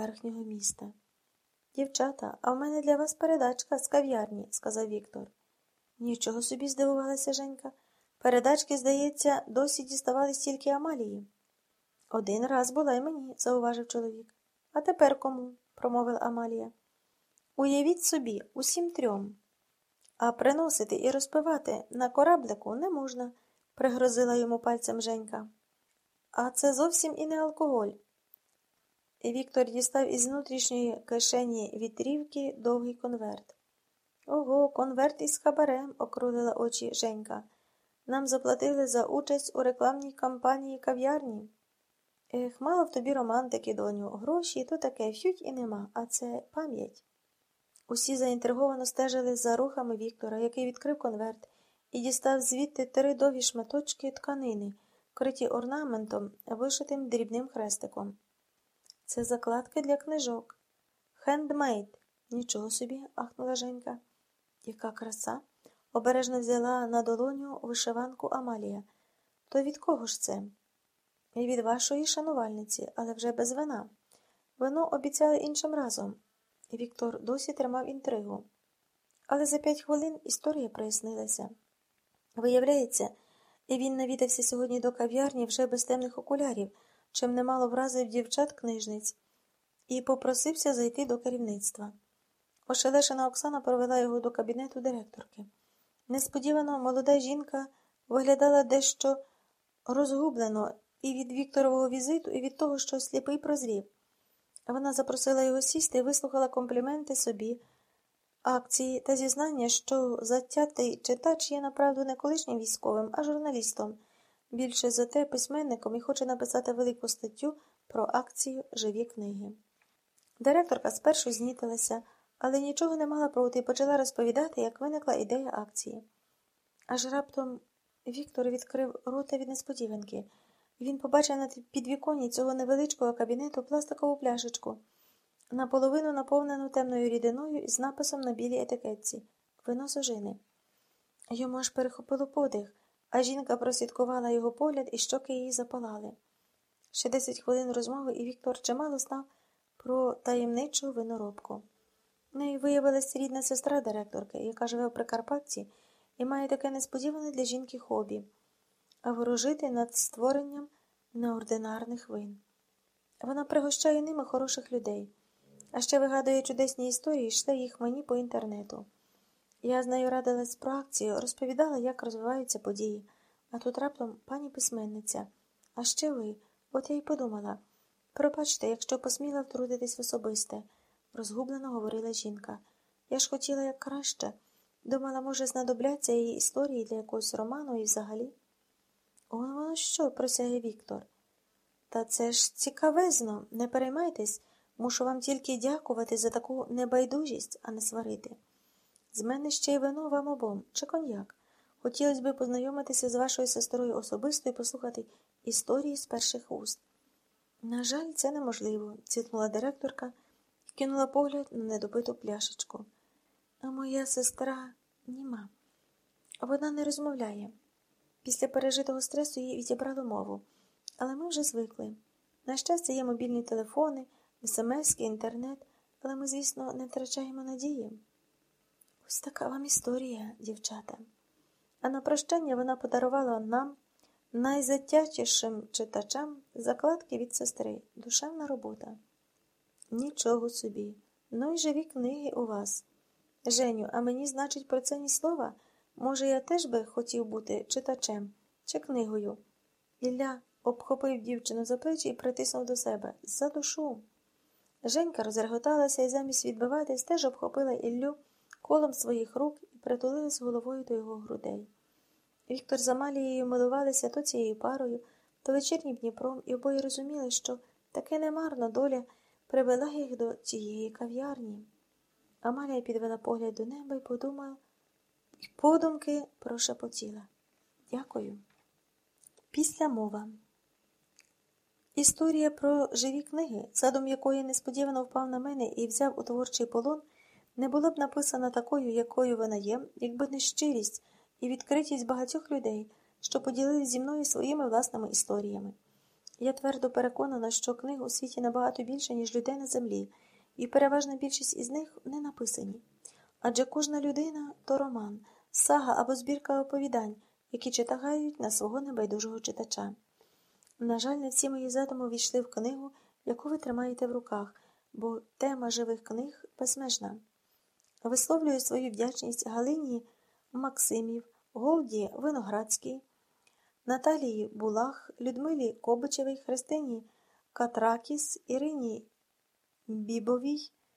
верхнього міста. Дівчата, а в мене для вас передачка з кав'ярні, сказав Віктор. Нічого собі здивувалася Женька. Передачки, здається, досі діставались тільки Амалії. Один раз була й мені, зауважив чоловік. А тепер кому? промовила Амалія. Уявіть собі, усім трьом. А приносити і розпивати на кораблику не можна, пригрозила йому пальцем Женька. А це зовсім і не алкоголь. Віктор дістав із внутрішньої кишені вітрівки довгий конверт. Ого, конверт із хабарем, окрулила очі Женька. Нам заплатили за участь у рекламній кампанії кав'ярні. Ех, мало в тобі романтики, доню, гроші то таке фють і нема, а це пам'ять. Усі заінтриговано стежили за рухами Віктора, який відкрив конверт, і дістав звідти три довгі шматочки тканини, вкриті орнаментом, вишитим дрібним хрестиком. Це закладки для книжок. Хендмейд. Нічого собі, ахнула Женька. Яка краса. Обережно взяла на долоню вишиванку Амалія. То від кого ж це? І від вашої шанувальниці, але вже без вина. Вино обіцяли іншим разом. Віктор досі тримав інтригу. Але за п'ять хвилин історія прояснилася. Виявляється, і він навідався сьогодні до кав'ярні вже без темних окулярів, чим немало вразив дівчат книжниць, і попросився зайти до керівництва. Ошелешена Оксана провела його до кабінету директорки. Несподівано молода жінка виглядала дещо розгублено і від Вікторового візиту, і від того, що сліпий прозрів. Вона запросила його сісти і вислухала компліменти собі, акції та зізнання, що затятий читач є направду не колишнім військовим, а журналістом, більше за те письменником і хоче написати велику статтю про акцію Живі книги. Директорка спершу знітилася, але нічого не мала проти і почала розповідати, як виникла ідея акції. Аж раптом Віктор відкрив рота від несподіванки. Він побачив на підвіконні цього невеличкого кабінету пластикову пляшечку, наполовину наповнену темною рідиною із написом на білій етикетці вино з. Йому аж перехопило подих, а жінка прослідкувала його погляд, і щоки її запалали. Ще десять хвилин розмови, і Віктор чимало знав про таємничу виноробку. Нею виявилася рідна сестра директорки, яка живе в Прикарпатці і має таке несподіване для жінки хобі а ворожити над створенням неординарних вин. Вона пригощає ними хороших людей, а ще вигадує чудесні історії і шле їх мені по інтернету. Я з нею радилась про акцію, розповідала, як розвиваються події, а тут раптом пані письменниця. А ще ви, от я й подумала. Пробачте, якщо посміла втрутитись в особисте, розгублено говорила жінка. Я ж хотіла як краще. Думала, може, знадобляться її історії для якогось роману і взагалі. Он воно що, просяє Віктор. Та це ж цікавезно, не переймайтесь, мушу вам тільки дякувати за таку небайдужість, а не сварити. З мене ще й вино вам обом, чи коньяк. Хотілося б познайомитися з вашою сестрою особисто і послухати історії з перших уст. На жаль, це неможливо, цітнула директорка кинула погляд на недопиту пляшечку. А моя сестра німа. Вона не розмовляє. Після пережитого стресу їй відібрали мову, але ми вже звикли. На щастя, є мобільні телефони, смс, інтернет, але ми, звісно, не втрачаємо надії. Ось така вам історія, дівчата. А на прощання вона подарувала нам, найзатячішим читачам, закладки від сестри, душевна робота. Нічого собі, ну й живі книги у вас. Женю, а мені, значить, про це ні слова. Може, я теж би хотів бути читачем чи книгою. Ілля обхопив дівчину за плечі і притиснув до себе за душу. Женька розреготалася і замість відбиватись теж обхопила Іллю колом своїх рук і притулилась головою до його грудей. Віктор з Амалією милувалися то цією парою, то вечірнім Дніпром, і обоє розуміли, що таке немарна доля привела їх до цієї кав'ярні. Амалія підвела погляд до неба і подумала і подумки прошепотіла. Дякую. Після мова. Історія про живі книги, задум якої несподівано впав на мене і взяв у творчий полон, не була б написана такою, якою вона є, якби не щирість і відкритість багатьох людей, що поділились зі мною своїми власними історіями. Я твердо переконана, що книг у світі набагато більше, ніж людей на землі, і переважна більшість із них не написані. Адже кожна людина то роман, сага або збірка оповідань, які читагають на свого небайдужого читача. На жаль, не всі мої задуми війшли в книгу, яку ви тримаєте в руках, бо тема живих книг безмежна. Висловлюю свою вдячність Галині Максимів, Голді Виноградській, Наталії Булах, Людмилі Кобичевій, Христині Катракіс, Ірині Бібовій,